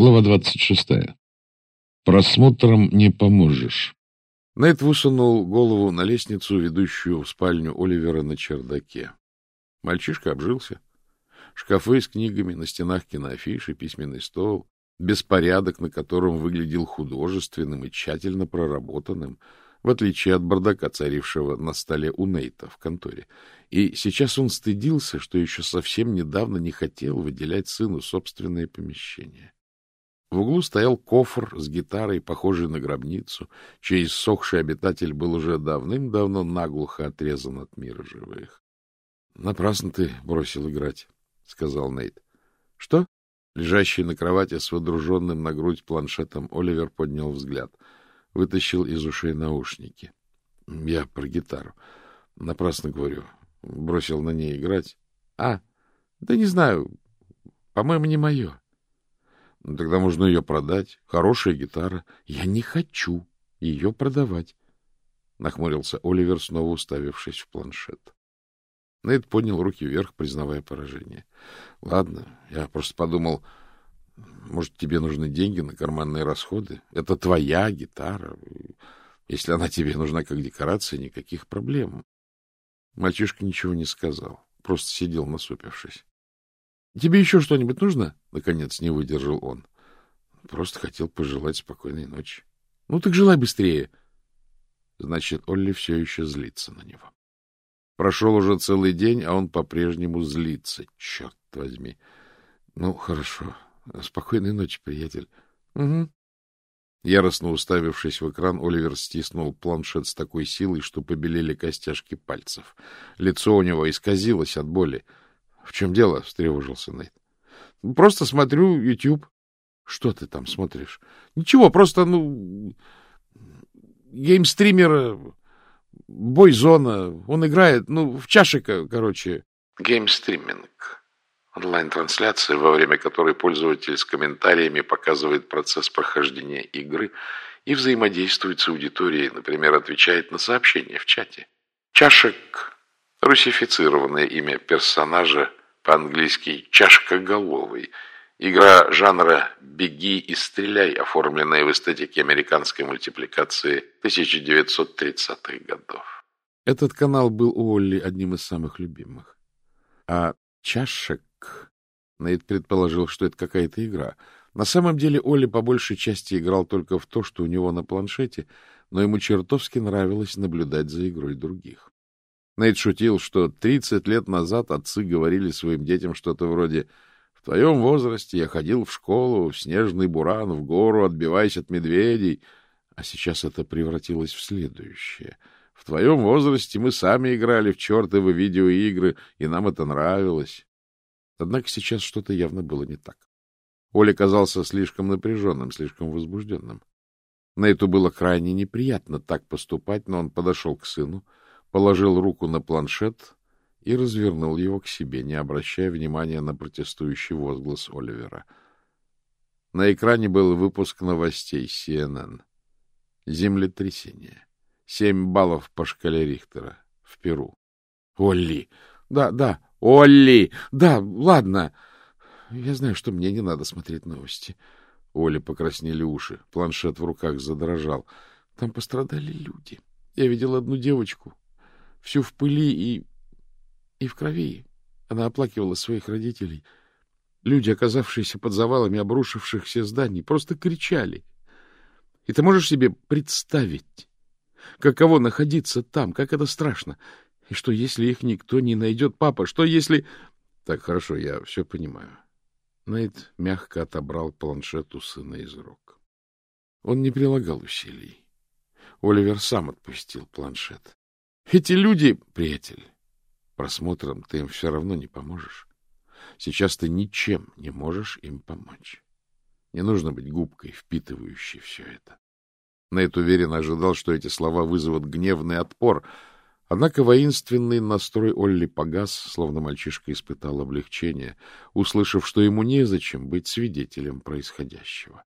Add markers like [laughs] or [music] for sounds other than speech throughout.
Глава 26. Просмотром не поможешь. Найт высунул голову на лестницу, ведущую в спальню Оливера на чердаке. Мальчишка обжился. Шкафы с книгами, на стенах киноафиши, письменный стол, беспорядок, на котором выглядел художественным и тщательно проработанным, в отличие от бардака, царившего на столе у Нейта в конторе. И сейчас он стыдился, что еще совсем недавно не хотел выделять сыну собственное помещение. В углу стоял кофр с гитарой, похожий на гробницу, чей иссохший обитатель был уже давным-давно наглухо отрезан от мира живых. — Напрасно ты бросил играть, — сказал Нейт. — Что? Лежащий на кровати с водруженным на грудь планшетом Оливер поднял взгляд. Вытащил из ушей наушники. — Я про гитару. Напрасно говорю. Бросил на ней играть. — А, да не знаю. По-моему, не мое. Ну, тогда можно ее продать. Хорошая гитара. Я не хочу ее продавать. Нахмурился Оливер, снова уставившись в планшет. Нейт поднял руки вверх, признавая поражение. — Ладно, я просто подумал, может, тебе нужны деньги на карманные расходы? Это твоя гитара. Если она тебе нужна как декорация, никаких проблем. Мальчишка ничего не сказал, просто сидел насупившись. — Тебе еще что-нибудь нужно? — наконец не выдержал он. — Просто хотел пожелать спокойной ночи. — Ну так желай быстрее. Значит, Олли все еще злится на него. Прошел уже целый день, а он по-прежнему злится. Черт возьми. Ну, хорошо. Спокойной ночи, приятель. Угу. Яростно уставившись в экран, Оливер стиснул планшет с такой силой, что побелели костяшки пальцев. Лицо у него исказилось от боли. — В чем дело? — встревожился Нейт. — Просто смотрю YouTube. — Что ты там смотришь? — Ничего, просто, ну... Геймстример... Бойзона. Он играет, ну, в чашика, короче. Геймстриминг. Онлайн-трансляция, во время которой пользователь с комментариями показывает процесс прохождения игры и взаимодействует с аудиторией, например, отвечает на сообщения в чате. Чашек – русифицированное имя персонажа по-английски «чашкоголовый». Игра жанра «беги и стреляй», оформленная в эстетике американской мультипликации 1930-х годов. Этот канал был у Олли одним из самых любимых. А «чашек» Нейт предположил, что это какая-то игра. На самом деле Олли по большей части играл только в то, что у него на планшете, но ему чертовски нравилось наблюдать за игрой других. Нейт шутил, что 30 лет назад отцы говорили своим детям что-то вроде «В твоем возрасте я ходил в школу, в снежный буран, в гору, отбиваясь от медведей». А сейчас это превратилось в следующее. В твоем возрасте мы сами играли в чертовы видеоигры, и нам это нравилось. Однако сейчас что-то явно было не так. Оля казался слишком напряженным, слишком возбужденным. Нейту было крайне неприятно так поступать, но он подошел к сыну, положил руку на планшет и развернул его к себе, не обращая внимания на протестующий возглас Оливера. На экране был выпуск новостей CNN. Землетрясение. Семь баллов по шкале Рихтера. В Перу. Олли! Да, да, Олли! Да, ладно. Я знаю, что мне не надо смотреть новости. Оле покраснели уши. Планшет в руках задрожал. Там пострадали люди. Я видел одну девочку всю в пыли и... и в крови. Она оплакивала своих родителей. Люди, оказавшиеся под завалами обрушившихся зданий, просто кричали. И ты можешь себе представить, каково находиться там, как это страшно. И что, если их никто не найдет, папа? Что, если... Так, хорошо, я все понимаю. Нейт мягко отобрал планшет у сына из рук. Он не прилагал усилий. Оливер сам отпустил планшет. Эти люди, приятель, просмотром ты им все равно не поможешь. Сейчас ты ничем не можешь им помочь. Не нужно быть губкой, впитывающей все это. Нейт уверенно ожидал, что эти слова вызовут гневный отпор, однако воинственный настрой Олли погас, словно мальчишка испытал облегчение, услышав, что ему незачем быть свидетелем происходящего.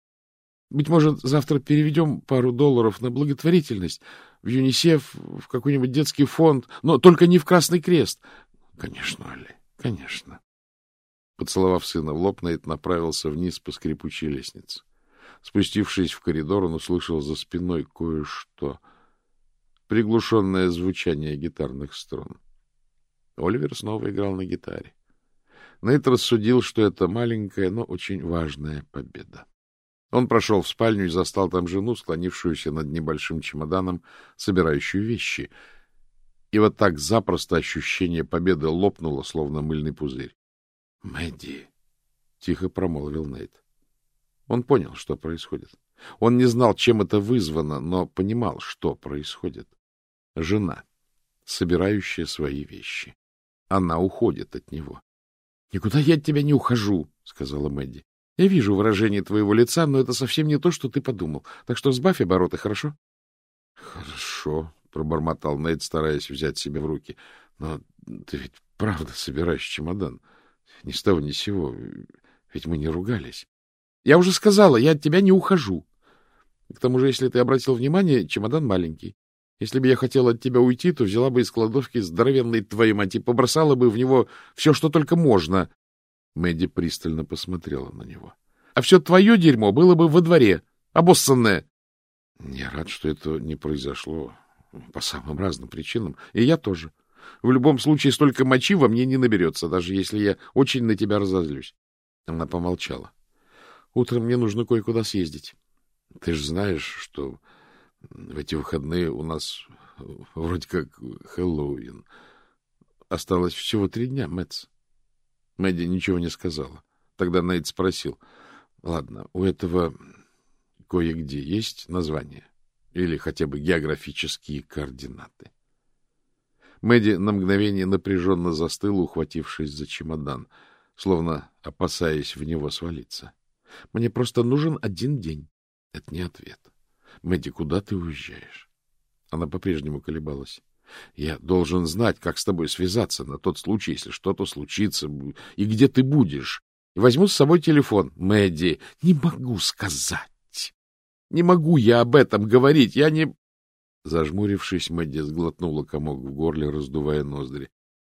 Быть может, завтра переведем пару долларов на благотворительность в ЮНИСЕФ, в какой-нибудь детский фонд, но только не в Красный Крест. Конечно, Али, конечно. Поцеловав сына в лоб, Нейт направился вниз по скрипучей лестнице. Спустившись в коридор, он услышал за спиной кое-что. Приглушенное звучание гитарных струн. Оливер снова играл на гитаре. Нейт рассудил, что это маленькая, но очень важная победа. Он прошел в спальню и застал там жену, склонившуюся над небольшим чемоданом, собирающую вещи. И вот так запросто ощущение победы лопнуло, словно мыльный пузырь. — Мэдди! — тихо промолвил Нейт. Он понял, что происходит. Он не знал, чем это вызвано, но понимал, что происходит. Жена, собирающая свои вещи. Она уходит от него. — Никуда я от тебя не ухожу, — сказала Мэдди. — Я вижу выражение твоего лица, но это совсем не то, что ты подумал. Так что сбавь обороты, хорошо? — Хорошо, — пробормотал Нейт, стараясь взять себя в руки. — Но ты ведь правда собираешь чемодан. Ни с того ни с сего. Ведь мы не ругались. Я уже сказала, я от тебя не ухожу. К тому же, если ты обратил внимание, чемодан маленький. Если бы я хотела от тебя уйти, то взяла бы из кладовки здоровенный твою мать и побросала бы в него все, что только можно. Мэдди пристально посмотрела на него. — А все твое дерьмо было бы во дворе, обоссанное. — Я рад, что это не произошло по самым разным причинам. И я тоже. В любом случае, столько мочи во мне не наберется, даже если я очень на тебя разозлюсь. Она помолчала. Утром мне нужно кое-куда съездить. Ты же знаешь, что в эти выходные у нас вроде как Хэллоуин. Осталось всего три дня, Мэтс. Мэдди ничего не сказала. Тогда Нейт спросил. — Ладно, у этого кое-где есть название? Или хотя бы географические координаты? Мэдди на мгновение напряженно застыла, ухватившись за чемодан, словно опасаясь в него свалиться. Мне просто нужен один день. Это не ответ. Мэдди, куда ты уезжаешь? Она по-прежнему колебалась. Я должен знать, как с тобой связаться на тот случай, если что-то случится, и где ты будешь. И возьму с собой телефон. Мэдди, не могу сказать. Не могу я об этом говорить. Я не... Зажмурившись, Мэдди сглотнула комок в горле, раздувая ноздри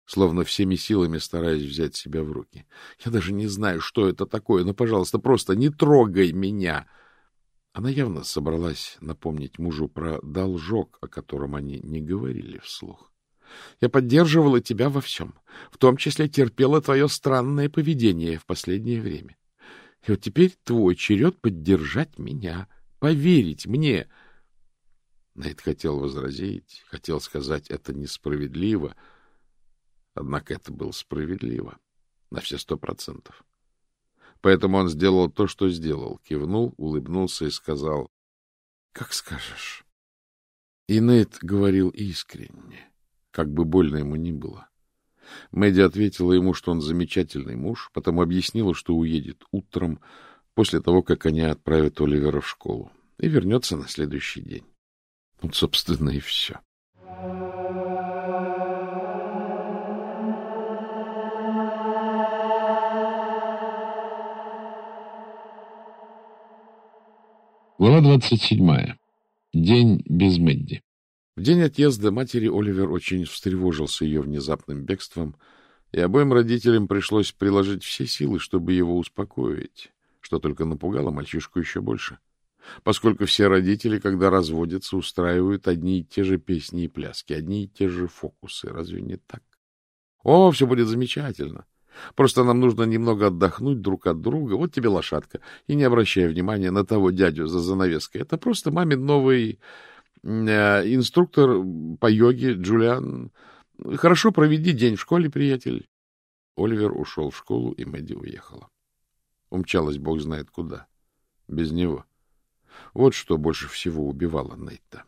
словно всеми силами стараясь взять себя в руки. Я даже не знаю, что это такое, но, пожалуйста, просто не трогай меня. Она явно собралась напомнить мужу про должок, о котором они не говорили вслух. Я поддерживала тебя во всем, в том числе терпела твое странное поведение в последнее время. И вот теперь твой черед поддержать меня, поверить мне. Найт хотел возразить, хотел сказать, это несправедливо, — Однако это было справедливо. На все сто процентов. Поэтому он сделал то, что сделал. Кивнул, улыбнулся и сказал, — Как скажешь. И Нейт говорил искренне, как бы больно ему ни было. Мэдди ответила ему, что он замечательный муж, потом объяснила, что уедет утром, после того, как они отправят Оливера в школу, и вернется на следующий день. Вот, собственно, и все. Глава двадцать седьмая. День без Мэдди. В день отъезда матери Оливер очень встревожился ее внезапным бегством, и обоим родителям пришлось приложить все силы, чтобы его успокоить, что только напугало мальчишку еще больше. Поскольку все родители, когда разводятся, устраивают одни и те же песни и пляски, одни и те же фокусы. Разве не так? О, все будет замечательно. Просто нам нужно немного отдохнуть друг от друга. Вот тебе лошадка. И не обращай внимания на того дядю за занавеской. Это просто мамин новый э, инструктор по йоге Джулиан. Хорошо проведи день в школе, приятель. Оливер ушел в школу, и Мэдди уехала. Умчалась бог знает куда. Без него. Вот что больше всего убивало Нейта.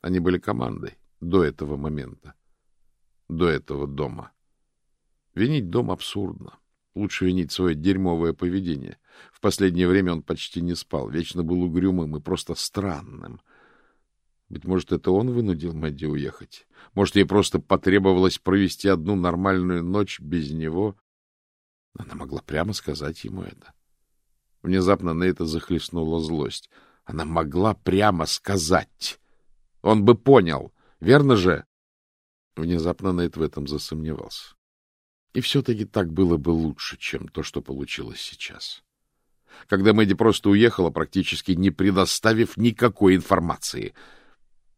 Они были командой до этого момента, до этого дома. Винить дом абсурдно. Лучше винить свое дерьмовое поведение. В последнее время он почти не спал, вечно был угрюмым и просто странным. Быть может, это он вынудил Мэдди уехать? Может, ей просто потребовалось провести одну нормальную ночь без него? Она могла прямо сказать ему это. Внезапно на это захлестнула злость. Она могла прямо сказать. Он бы понял. Верно же? Внезапно Нейт в этом засомневался. И все-таки так было бы лучше, чем то, что получилось сейчас. Когда Мэдди просто уехала, практически не предоставив никакой информации.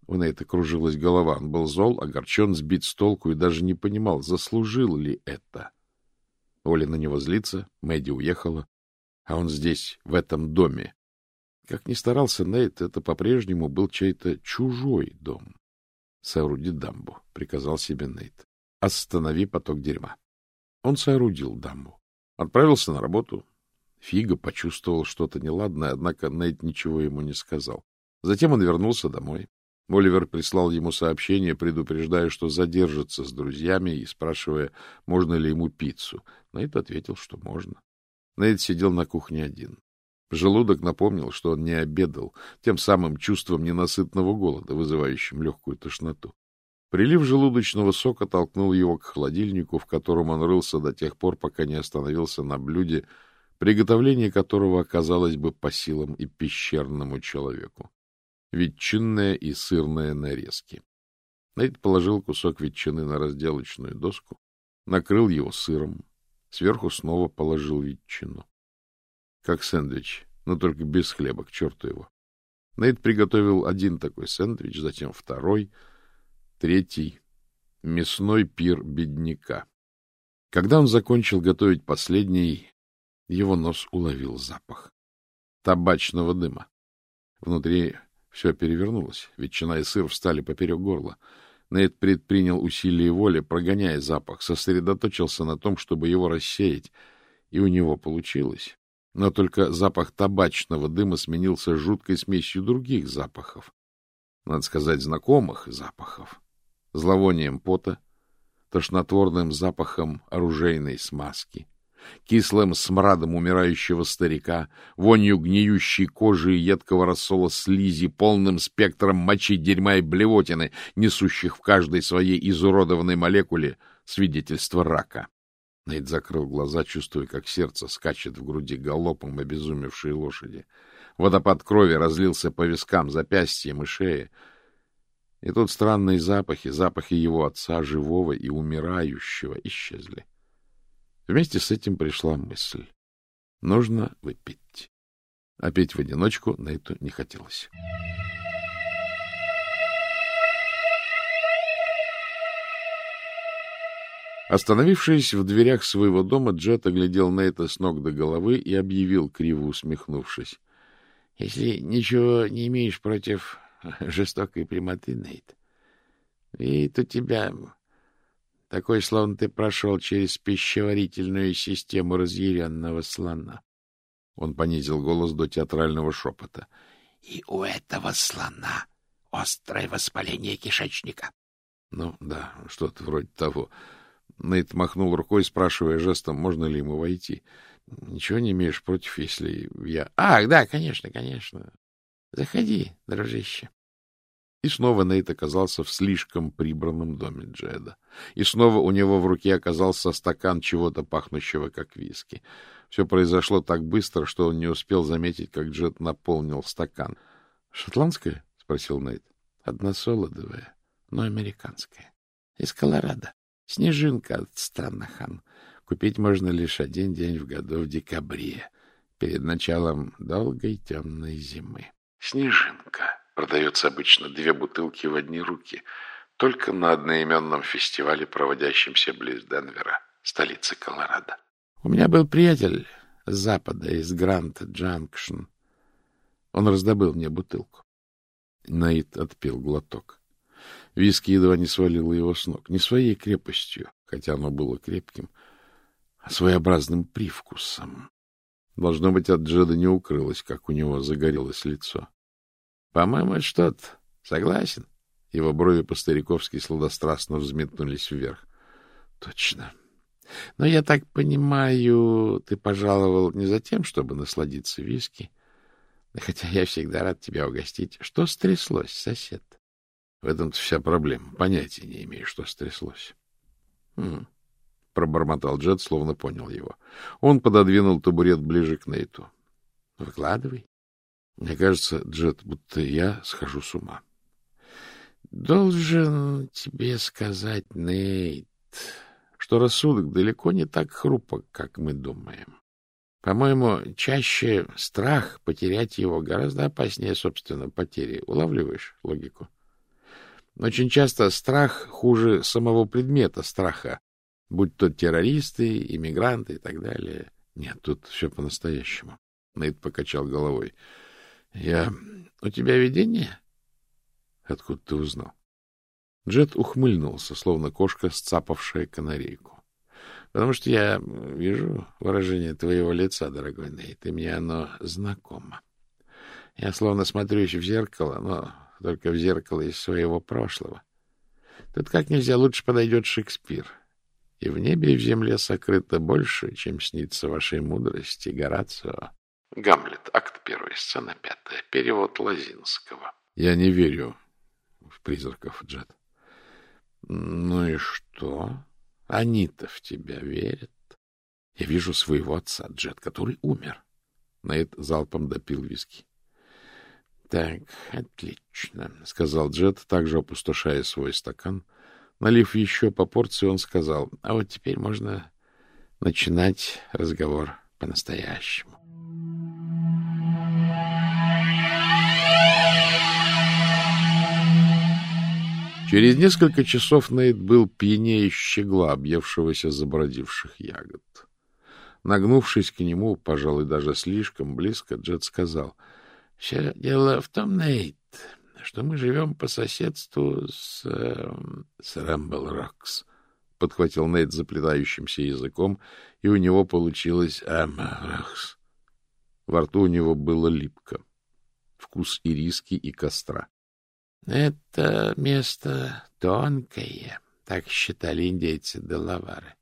У Нейта кружилась голова. Он был зол, огорчен, сбит с толку и даже не понимал, заслужил ли это. Оля на него злится, Мэдди уехала, а он здесь, в этом доме. Как ни старался Нейт, это по-прежнему был чей-то чужой дом. Сооруди дамбу, приказал себе Нейт. Останови поток дерьма. Он соорудил дамбу. Отправился на работу. Фига почувствовал что-то неладное, однако Нейт ничего ему не сказал. Затем он вернулся домой. Оливер прислал ему сообщение, предупреждая, что задержится с друзьями и спрашивая, можно ли ему пиццу. Нейт ответил, что можно. Нейт сидел на кухне один. Желудок напомнил, что он не обедал, тем самым чувством ненасытного голода, вызывающим легкую тошноту. Прилив желудочного сока толкнул его к холодильнику, в котором он рылся до тех пор, пока не остановился на блюде, приготовление которого оказалось бы по силам и пещерному человеку. Ветчинная и сырная нарезки. Нейт положил кусок ветчины на разделочную доску, накрыл его сыром, сверху снова положил ветчину как сэндвич, но только без хлеба, к черту его. Нейт приготовил один такой сэндвич, затем второй, третий. Мясной пир бедняка. Когда он закончил готовить последний, его нос уловил запах табачного дыма. Внутри все перевернулось, ветчина и сыр встали поперек горла. Нейт предпринял усилие воли, прогоняя запах, сосредоточился на том, чтобы его рассеять, и у него получилось но только запах табачного дыма сменился жуткой смесью других запахов. Надо сказать, знакомых запахов. Зловонием пота, тошнотворным запахом оружейной смазки, кислым смрадом умирающего старика, вонью гниющей кожи и едкого рассола слизи, полным спектром мочи, дерьма и блевотины, несущих в каждой своей изуродованной молекуле свидетельство рака. Нейт закрыл глаза, чувствуя, как сердце скачет в груди галопом обезумевшей лошади. Водопад крови разлился по вискам, запястьям и шее. И тут странные запахи, запахи его отца, живого и умирающего, исчезли. Вместе с этим пришла мысль. Нужно выпить. А пить в одиночку Нейту не хотелось. Остановившись в дверях своего дома, Джет оглядел Нейта с ног до головы и объявил, криво усмехнувшись. — Если ничего не имеешь против [laughs] жестокой прямоты, Нейт, вид у тебя такой, словно ты прошел через пищеварительную систему разъяренного слона. Он понизил голос до театрального шепота. — И у этого слона острое воспаление кишечника. — Ну, да, что-то вроде того. Нейт махнул рукой, спрашивая жестом, можно ли ему войти. — Ничего не имеешь против, если я... — Ах, да, конечно, конечно. Заходи, дружище. И снова Нейт оказался в слишком прибранном доме Джеда. И снова у него в руке оказался стакан чего-то пахнущего, как виски. Все произошло так быстро, что он не успел заметить, как Джед наполнил стакан. — Шотландская? — спросил Нейт. — Односолодовая, но американская. Из Колорадо. Снежинка от Странахан. Купить можно лишь один день в году в декабре, перед началом долгой темной зимы. Снежинка. Продается обычно две бутылки в одни руки, только на одноименном фестивале, проводящемся близ Денвера, столицы Колорадо. У меня был приятель с запада, из Гранд Джанкшн. Он раздобыл мне бутылку. Наид отпил глоток. Виски едва не свалило его с ног. Не своей крепостью, хотя оно было крепким, а своеобразным привкусом. Должно быть, от Джеда не укрылось, как у него загорелось лицо. — По-моему, что-то. Согласен? Его брови по-стариковски сладострастно взметнулись вверх. — Точно. Но я так понимаю, ты пожаловал не за тем, чтобы насладиться виски, хотя я всегда рад тебя угостить. Что стряслось, сосед? В этом-то вся проблема. Понятия не имею, что стряслось. Хм. Пробормотал Джет, словно понял его. Он пододвинул табурет ближе к Нейту. — Выкладывай. Мне кажется, Джет, будто я схожу с ума. — Должен тебе сказать, Нейт, что рассудок далеко не так хрупок, как мы думаем. По-моему, чаще страх потерять его гораздо опаснее, собственно, потери. Улавливаешь логику? Очень часто страх хуже самого предмета страха, будь то террористы, иммигранты и так далее. Нет, тут все по-настоящему. Нейт покачал головой. — Я... У тебя видение? — Откуда ты узнал? Джет ухмыльнулся, словно кошка, сцапавшая канарейку. — Потому что я вижу выражение твоего лица, дорогой Нейт, и мне оно знакомо. Я словно смотрюсь в зеркало, но только в зеркало из своего прошлого. Тут как нельзя лучше подойдет Шекспир. И в небе, и в земле сокрыто больше, чем снится вашей мудрости, Горацио. Гамлет, акт первый, сцена пятая, перевод Лазинского. Я не верю в призраков, Джет. Ну и что? Они-то в тебя верят. Я вижу своего отца, Джет, который умер. Нейт залпом допил виски. — Так, отлично, — сказал Джет, также опустошая свой стакан. Налив еще по порции, он сказал, — а вот теперь можно начинать разговор по-настоящему. Через несколько часов Нейт был пьянее щегла, объевшегося забродивших ягод. Нагнувшись к нему, пожалуй, даже слишком близко, Джет сказал, — Все дело в том, Нейт, что мы живем по соседству с... Э, с Рэмбл Рокс, — подхватил Нейт заплетающимся языком, и у него получилось Рокс. Во рту у него было липко. Вкус ириски и костра. Это место тонкое, так считали индейцы Делавары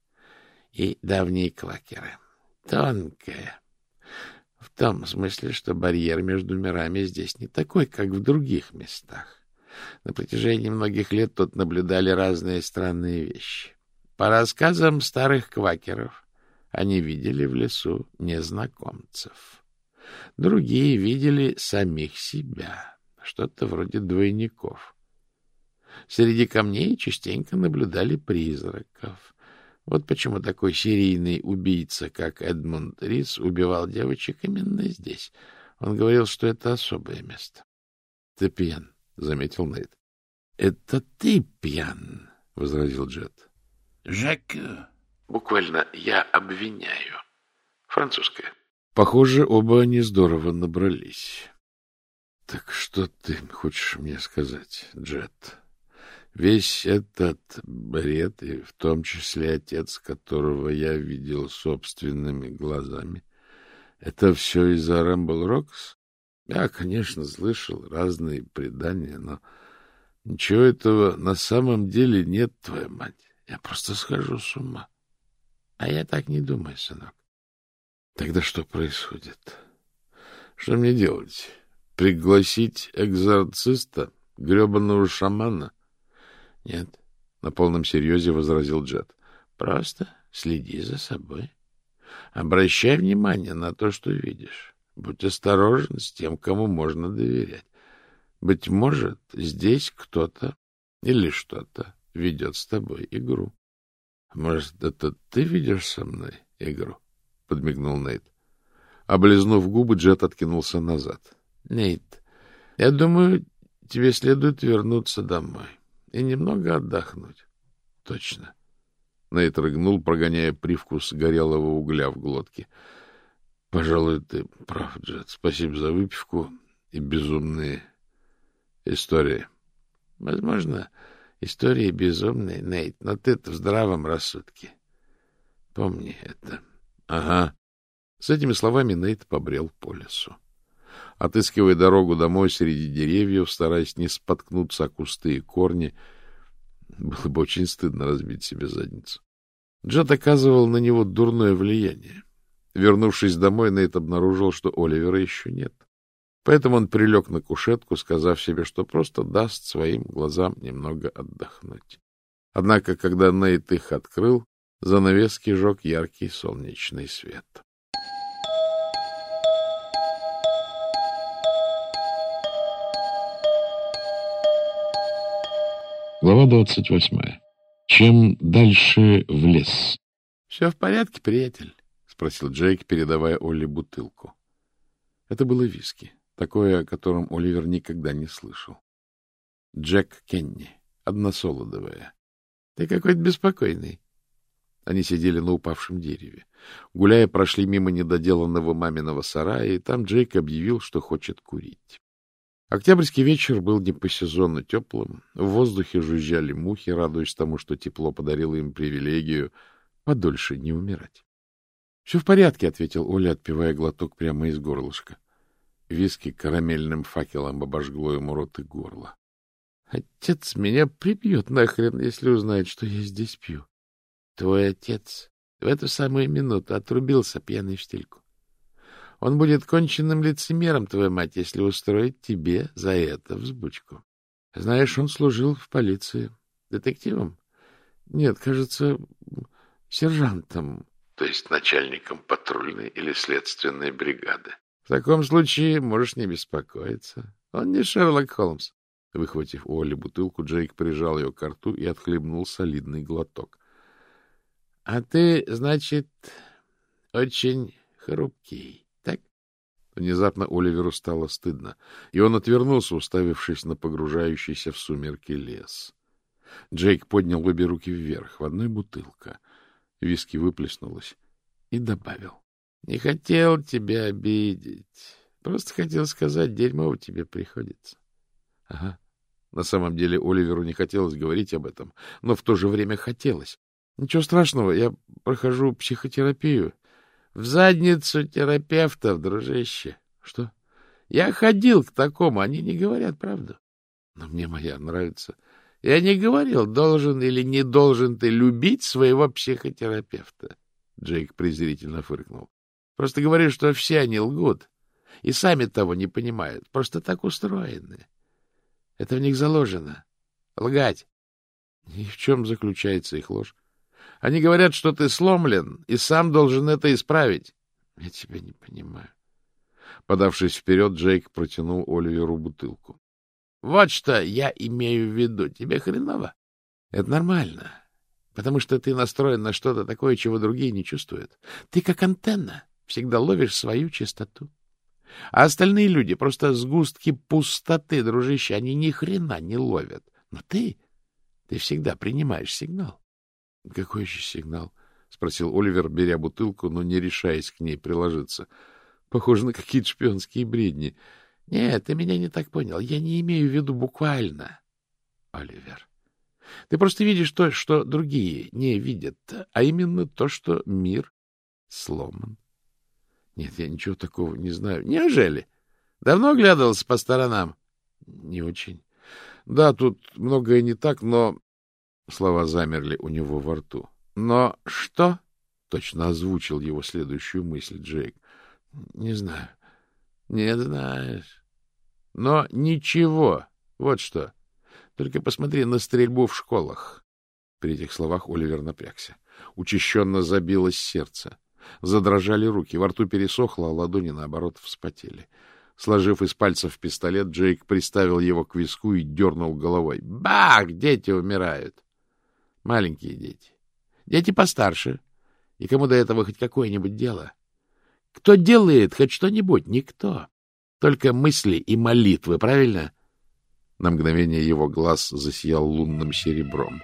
и давние квакеры. Тонкое. В том смысле, что барьер между мирами здесь не такой, как в других местах. На протяжении многих лет тут наблюдали разные странные вещи. По рассказам старых квакеров, они видели в лесу незнакомцев. Другие видели самих себя что-то вроде двойников. Среди камней частенько наблюдали призраков. Вот почему такой серийный убийца, как Эдмунд Рис, убивал девочек именно здесь. Он говорил, что это особое место. — Ты пьян, — заметил Нейт. — Это ты пьян, — возразил Джет. — Жак... Буквально «я обвиняю». Французская. Похоже, оба они здорово набрались. Так что ты хочешь мне сказать, Джет? Весь этот бред, и в том числе отец, которого я видел собственными глазами, это все из-за Рэмбл Рокс? Я, конечно, слышал разные предания, но ничего этого на самом деле нет, твоя мать. Я просто схожу с ума. А я так не думаю, сынок. Тогда что происходит? Что мне делать? Пригласить экзорциста, гребаного шамана? Нет, на полном серьезе возразил Джет. Просто следи за собой. Обращай внимание на то, что видишь. Будь осторожен с тем, кому можно доверять. Быть может, здесь кто-то или что-то ведет с тобой игру. — Может, это ты ведешь со мной игру? — подмигнул Нейт. Облизнув губы, Джет откинулся назад. Нейт, я думаю, тебе следует вернуться домой и немного отдохнуть. — Точно. Нейт рыгнул, прогоняя привкус горелого угля в глотке. — Пожалуй, ты прав, Джет. Спасибо за выпивку и безумные истории. — Возможно, истории безумные, Нейт, но ты-то в здравом рассудке. Помни это. — Ага. С этими словами Нейт побрел по лесу отыскивая дорогу домой среди деревьев, стараясь не споткнуться о кусты и корни. Было бы очень стыдно разбить себе задницу. Джет оказывал на него дурное влияние. Вернувшись домой, Нейт обнаружил, что Оливера еще нет. Поэтому он прилег на кушетку, сказав себе, что просто даст своим глазам немного отдохнуть. Однако, когда Нейт их открыл, занавески жег яркий солнечный свет. Глава 28. чем дальше в лес. — Все в порядке, приятель? — спросил Джейк, передавая Олли бутылку. Это было виски, такое, о котором Оливер никогда не слышал. Джек Кенни, односолодовая. — Ты какой-то беспокойный. Они сидели на упавшем дереве. Гуляя, прошли мимо недоделанного маминого сарая, и там Джейк объявил, что хочет курить. Октябрьский вечер был не по сезону теплым, в воздухе жужжали мухи, радуясь тому, что тепло подарило им привилегию подольше не умирать. — Все в порядке, — ответил Оля, отпивая глоток прямо из горлышка. Виски карамельным факелом обожгло ему рот и горло. — Отец меня прибьет нахрен, если узнает, что я здесь пью. Твой отец в эту самую минуту отрубился пьяный в стельку. Он будет конченным лицемером, твоя мать, если устроит тебе за это взбучку. Знаешь, он служил в полиции. Детективом? Нет, кажется, сержантом. То есть начальником патрульной или следственной бригады. В таком случае можешь не беспокоиться. Он не Шерлок Холмс. Выхватив у Оли бутылку, Джейк прижал ее к рту и отхлебнул солидный глоток. — А ты, значит, очень хрупкий? Внезапно Оливеру стало стыдно, и он отвернулся, уставившись на погружающийся в сумерки лес. Джейк поднял обе руки вверх, в одной бутылка. Виски выплеснулась и добавил. — Не хотел тебя обидеть. Просто хотел сказать, дерьмово тебе приходится. — Ага. На самом деле Оливеру не хотелось говорить об этом, но в то же время хотелось. Ничего страшного, я прохожу психотерапию. В задницу терапевтов, дружище. Что? Я ходил к такому, они не говорят правду. Но мне моя нравится. Я не говорил, должен или не должен ты любить своего психотерапевта. Джейк презрительно фыркнул. Просто говорю, что все они лгут. И сами того не понимают. Просто так устроены. Это в них заложено. Лгать. И в чем заключается их ложь? Они говорят, что ты сломлен, и сам должен это исправить. Я тебя не понимаю. Подавшись вперед, Джейк протянул Оливеру бутылку. — Вот что я имею в виду. Тебе хреново? Это нормально, потому что ты настроен на что-то такое, чего другие не чувствуют. Ты как антенна, всегда ловишь свою чистоту. А остальные люди просто сгустки пустоты, дружище, они ни хрена не ловят. Но ты, ты всегда принимаешь сигнал. — Какой еще сигнал? — спросил Оливер, беря бутылку, но не решаясь к ней приложиться. — Похоже на какие-то шпионские бредни. — Нет, ты меня не так понял. Я не имею в виду буквально. — Оливер, ты просто видишь то, что другие не видят, а именно то, что мир сломан. Нет, я ничего такого не знаю. Неужели? Давно оглядывался по сторонам? Не очень. Да, тут многое не так, но Слова замерли у него во рту. «Но что?» — точно озвучил его следующую мысль Джейк. «Не знаю. Не знаешь. Но ничего. Вот что. Только посмотри на стрельбу в школах». При этих словах Оливер напрягся. Учащенно забилось сердце. Задрожали руки, во рту пересохло, а ладони, наоборот, вспотели. Сложив из пальцев пистолет, Джейк приставил его к виску и дернул головой. «Бах! Дети умирают!» Маленькие дети. Дети постарше. И кому до этого хоть какое-нибудь дело? Кто делает хоть что-нибудь? Никто. Только мысли и молитвы, правильно? На мгновение его глаз засиял лунным серебром.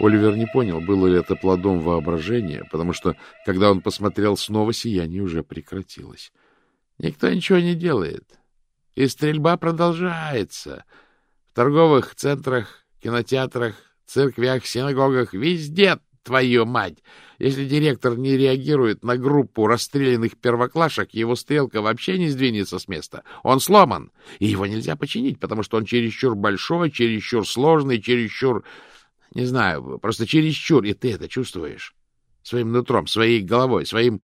Оливер не понял, было ли это плодом воображения, потому что, когда он посмотрел снова, сияние уже прекратилось. Никто ничего не делает. И стрельба продолжается. В торговых центрах кинотеатрах, церквях, синагогах, везде, твою мать! Если директор не реагирует на группу расстрелянных первоклашек, его стрелка вообще не сдвинется с места. Он сломан, и его нельзя починить, потому что он чересчур большой, чересчур сложный, чересчур... Не знаю, просто чересчур, и ты это чувствуешь. Своим нутром, своей головой, своим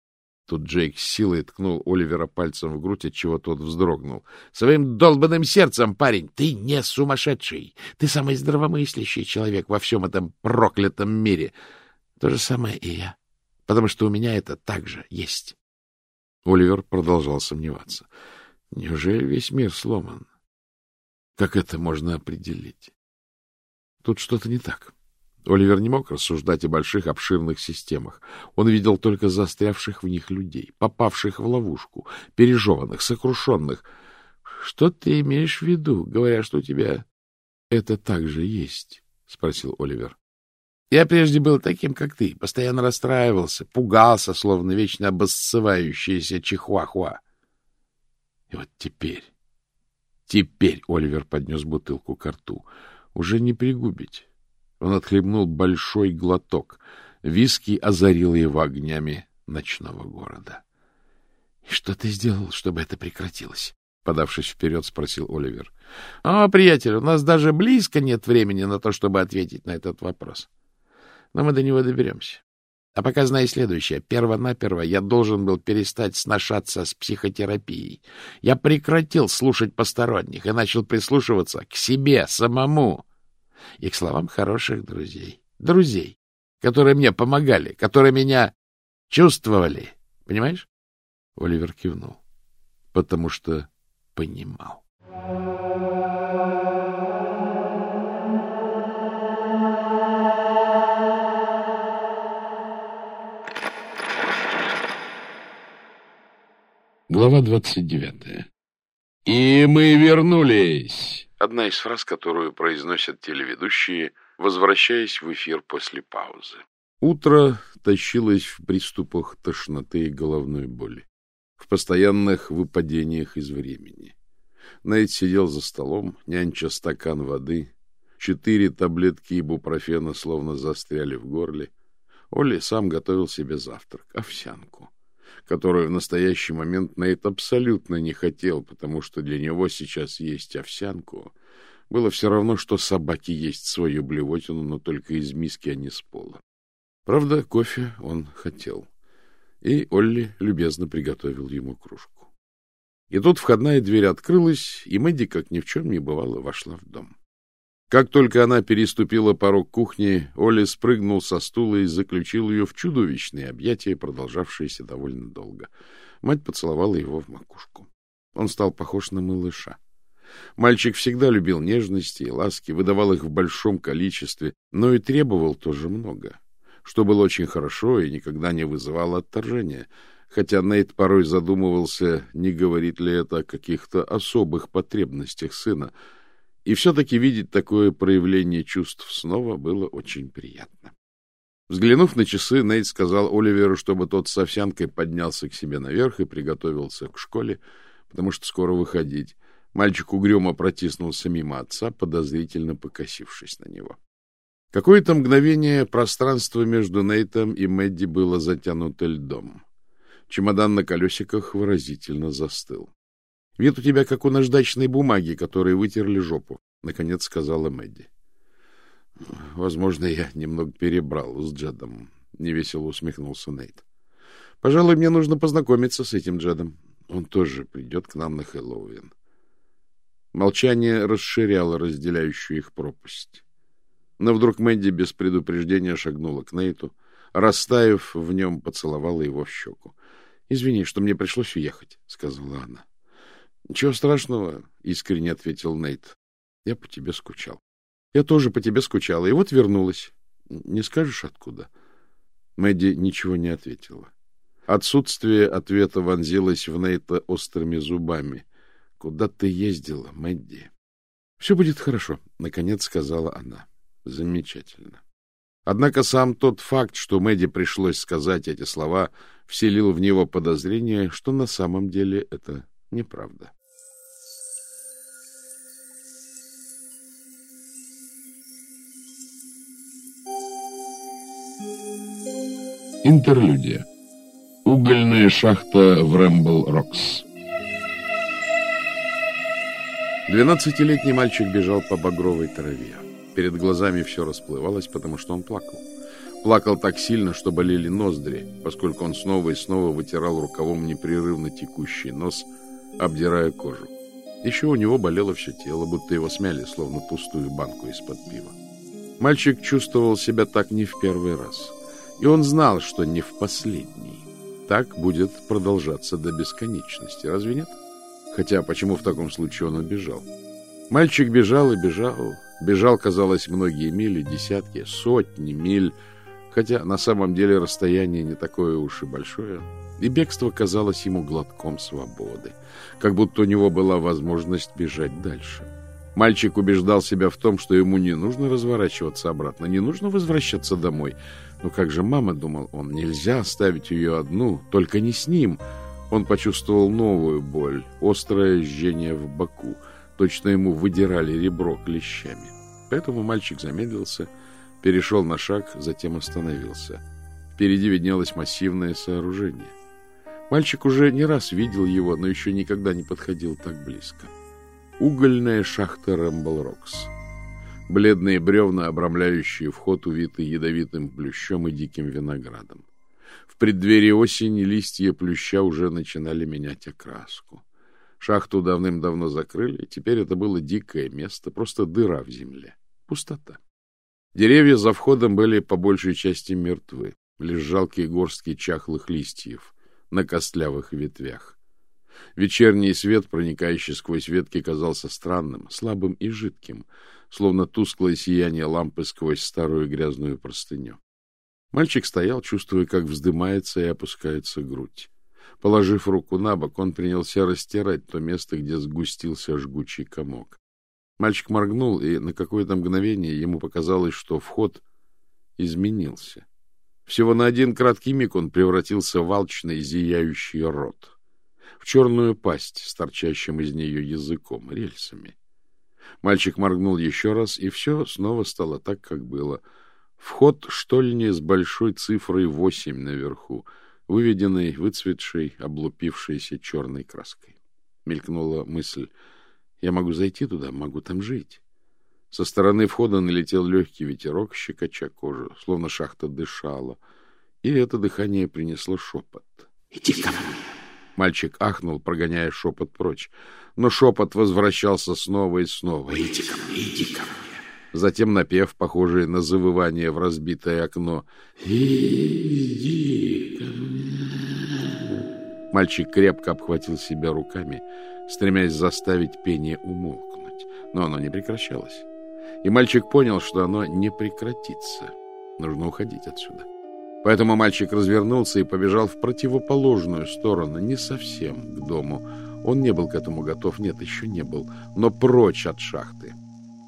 Тут Джейк с силой ткнул Оливера пальцем в грудь, отчего тот вздрогнул. — Своим долбанным сердцем, парень! Ты не сумасшедший! Ты самый здравомыслящий человек во всем этом проклятом мире! То же самое и я, потому что у меня это также есть. Оливер продолжал сомневаться. Неужели весь мир сломан? Как это можно определить? Тут что-то не так. Оливер не мог рассуждать о больших обширных системах. Он видел только застрявших в них людей, попавших в ловушку, пережеванных, сокрушенных. — Что ты имеешь в виду, говоря, что у тебя это также есть? — спросил Оливер. — Я прежде был таким, как ты, постоянно расстраивался, пугался, словно вечно обоссывающаяся чихуахуа. И вот теперь, теперь Оливер поднес бутылку к рту. Уже не пригубить. Он отхлебнул большой глоток. Виски озарил его огнями ночного города. — что ты сделал, чтобы это прекратилось? — подавшись вперед, спросил Оливер. — О, приятель, у нас даже близко нет времени на то, чтобы ответить на этот вопрос. Но мы до него доберемся. А пока знай следующее. Перво-наперво я должен был перестать сношаться с психотерапией. Я прекратил слушать посторонних и начал прислушиваться к себе самому и к словам хороших друзей. Друзей, которые мне помогали, которые меня чувствовали. Понимаешь? Оливер кивнул, потому что понимал. Глава двадцать девятая. И мы вернулись. Одна из фраз, которую произносят телеведущие, возвращаясь в эфир после паузы. Утро тащилось в приступах тошноты и головной боли, в постоянных выпадениях из времени. Найт сидел за столом, нянча стакан воды, четыре таблетки ибупрофена словно застряли в горле. Оли сам готовил себе завтрак — овсянку которую в настоящий момент Нейт абсолютно не хотел, потому что для него сейчас есть овсянку, было все равно, что собаке есть свою блевотину, но только из миски, а не с пола. Правда, кофе он хотел, и Олли любезно приготовил ему кружку. И тут входная дверь открылась, и Мэдди, как ни в чем не бывало, вошла в дом. Как только она переступила порог кухни, Оля спрыгнул со стула и заключил ее в чудовищные объятия, продолжавшиеся довольно долго. Мать поцеловала его в макушку. Он стал похож на малыша. Мальчик всегда любил нежности и ласки, выдавал их в большом количестве, но и требовал тоже много, что было очень хорошо и никогда не вызывало отторжения, хотя Нейт порой задумывался, не говорит ли это о каких-то особых потребностях сына — и все-таки видеть такое проявление чувств снова было очень приятно. Взглянув на часы, Нейт сказал Оливеру, чтобы тот с овсянкой поднялся к себе наверх и приготовился к школе, потому что скоро выходить. Мальчик угрюмо протиснулся мимо отца, подозрительно покосившись на него. Какое-то мгновение пространство между Нейтом и Мэдди было затянуто льдом. Чемодан на колесиках выразительно застыл. Вид у тебя как у наждачной бумаги, которой вытерли жопу, — наконец сказала Мэдди. — Возможно, я немного перебрал с Джедом, — невесело усмехнулся Нейт. — Пожалуй, мне нужно познакомиться с этим Джедом. Он тоже придет к нам на Хэллоуин. Молчание расширяло разделяющую их пропасть. Но вдруг Мэдди без предупреждения шагнула к Нейту, растаяв в нем, поцеловала его в щеку. — Извини, что мне пришлось уехать, — сказала она. — Ничего страшного, — искренне ответил Нейт. — Я по тебе скучал. Я тоже по тебе скучала, и вот вернулась. Не скажешь, откуда? Мэдди ничего не ответила. Отсутствие ответа вонзилось в Нейта острыми зубами. — Куда ты ездила, Мэдди? — Все будет хорошо, — наконец сказала она. — Замечательно. Однако сам тот факт, что Мэдди пришлось сказать эти слова, вселил в него подозрение, что на самом деле это неправда. Интерлюдия. Угольная шахта в Рэмбл-Рокс. Двенадцатилетний мальчик бежал по багровой траве. Перед глазами все расплывалось, потому что он плакал. Плакал так сильно, что болели ноздри, поскольку он снова и снова вытирал рукавом непрерывно текущий нос, обдирая кожу. Еще у него болело все тело, будто его смяли, словно пустую банку из-под пива. Мальчик чувствовал себя так не в первый раз — и он знал, что не в последний. Так будет продолжаться до бесконечности, разве нет? Хотя почему в таком случае он убежал? Мальчик бежал и бежал, Бежал, казалось, многие мили, десятки, сотни миль, хотя на самом деле расстояние не такое уж и большое, и бегство казалось ему глотком свободы, как будто у него была возможность бежать дальше. Мальчик убеждал себя в том, что ему не нужно разворачиваться обратно, не нужно возвращаться домой. Но как же мама, думал он, нельзя оставить ее одну, только не с ним. Он почувствовал новую боль, острое жжение в боку. Точно ему выдирали ребро клещами. Поэтому мальчик замедлился, перешел на шаг, затем остановился. Впереди виднелось массивное сооружение. Мальчик уже не раз видел его, но еще никогда не подходил так близко. Угольная шахта Рэмбл-Рокс. Бледные бревна, обрамляющие вход, увиты ядовитым плющом и диким виноградом. В преддверии осени листья плюща уже начинали менять окраску. Шахту давным-давно закрыли, теперь это было дикое место, просто дыра в земле. Пустота. Деревья за входом были по большей части мертвы, лишь жалкие горстки чахлых листьев на костлявых ветвях. Вечерний свет, проникающий сквозь ветки, казался странным, слабым и жидким, словно тусклое сияние лампы сквозь старую грязную простыню. Мальчик стоял, чувствуя, как вздымается и опускается грудь. Положив руку на бок, он принялся растирать то место, где сгустился жгучий комок. Мальчик моргнул, и на какое-то мгновение ему показалось, что вход изменился. Всего на один краткий миг он превратился в алчный зияющий рот, в черную пасть с торчащим из нее языком, рельсами. Мальчик моргнул еще раз, и все снова стало так, как было. Вход штольни с большой цифрой восемь наверху, выведенной, выцветшей, облупившейся черной краской. Мелькнула мысль — я могу зайти туда, могу там жить. Со стороны входа налетел легкий ветерок, щекоча кожу, словно шахта дышала. И это дыхание принесло шепот. — Иди ко мне! Мальчик ахнул, прогоняя шепот прочь. Но шепот возвращался снова и снова. — Иди ко мне, иди ко мне! Затем напев, похожий на завывание в разбитое окно. «Иди ко мне!» Мальчик крепко обхватил себя руками стремясь заставить пение умолкнуть. Но оно не прекращалось. И мальчик понял, что оно не прекратится. Нужно уходить отсюда. Поэтому мальчик развернулся и побежал в противоположную сторону, не совсем к дому. Он не был к этому готов, нет, еще не был, но прочь от шахты.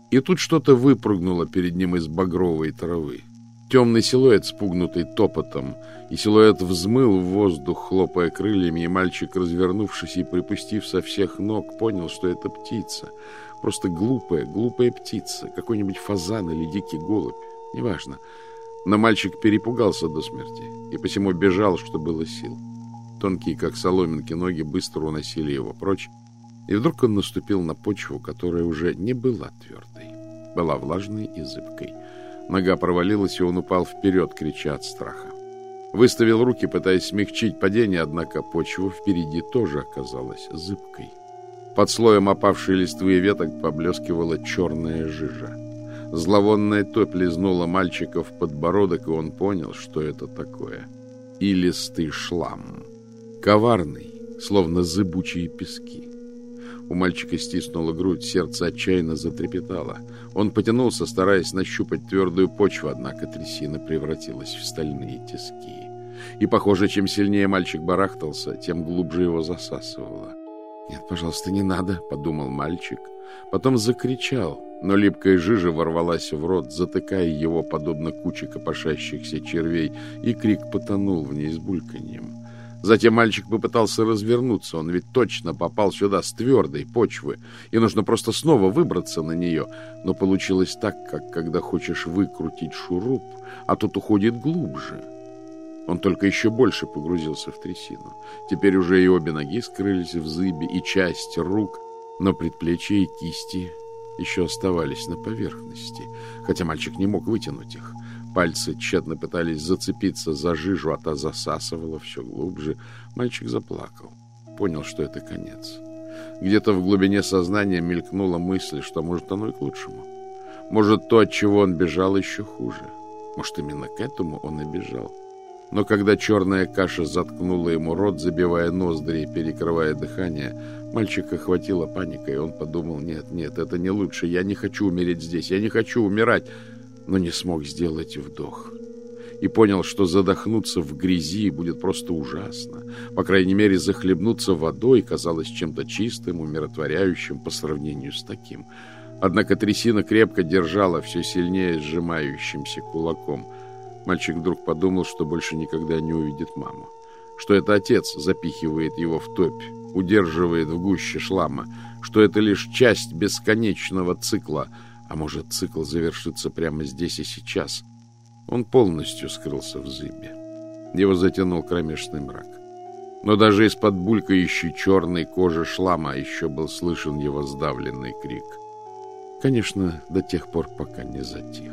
И тут что-то выпрыгнуло перед ним из багровой травы. Темный силуэт, спугнутый топотом, и силуэт взмыл в воздух, хлопая крыльями, и мальчик, развернувшись и припустив со всех ног, понял, что это птица. Просто глупая, глупая птица, какой-нибудь фазан или дикий голубь, неважно. Но мальчик перепугался до смерти и посему бежал, что было сил. Тонкие, как соломинки, ноги быстро уносили его прочь, и вдруг он наступил на почву, которая уже не была твердой, была влажной и зыбкой. Нога провалилась, и он упал вперед, крича от страха. Выставил руки, пытаясь смягчить падение, однако почва впереди тоже оказалась зыбкой. Под слоем опавшей листвы и веток поблескивала черная жижа. Зловонная топь лизнула мальчика в подбородок, и он понял, что это такое. Илистый шлам. Коварный, словно зыбучие пески. У мальчика стиснула грудь, сердце отчаянно затрепетало. Он потянулся, стараясь нащупать твердую почву, однако трясина превратилась в стальные тиски. И, похоже, чем сильнее мальчик барахтался, тем глубже его засасывало. «Нет, пожалуйста, не надо», — подумал мальчик. Потом закричал, но липкая жижа ворвалась в рот, затыкая его, подобно куче копошащихся червей, и крик потонул в ней с бульканьем. Затем мальчик попытался развернуться. Он ведь точно попал сюда с твердой почвы, и нужно просто снова выбраться на нее. Но получилось так, как когда хочешь выкрутить шуруп, а тот уходит глубже. Он только еще больше погрузился в трясину. Теперь уже и обе ноги скрылись в зыбе, и часть рук, но предплечья и кисти еще оставались на поверхности, хотя мальчик не мог вытянуть их. Пальцы тщетно пытались зацепиться за жижу, а та засасывала все глубже. Мальчик заплакал. Понял, что это конец. Где-то в глубине сознания мелькнула мысль, что, может, оно и к лучшему. Может, то, от чего он бежал, еще хуже. Может, именно к этому он и бежал. Но когда черная каша заткнула ему рот, забивая ноздри и перекрывая дыхание, мальчика охватила паника, и он подумал, нет, нет, это не лучше, я не хочу умереть здесь, я не хочу умирать, но не смог сделать вдох. И понял, что задохнуться в грязи будет просто ужасно. По крайней мере, захлебнуться водой казалось чем-то чистым, умиротворяющим по сравнению с таким. Однако трясина крепко держала все сильнее сжимающимся кулаком — Мальчик вдруг подумал, что больше никогда не увидит маму. Что это отец запихивает его в топь, удерживает в гуще шлама. Что это лишь часть бесконечного цикла. А может, цикл завершится прямо здесь и сейчас. Он полностью скрылся в зыбе. Его затянул кромешный мрак. Но даже из-под булькающей черной кожи шлама еще был слышен его сдавленный крик. Конечно, до тех пор, пока не затих.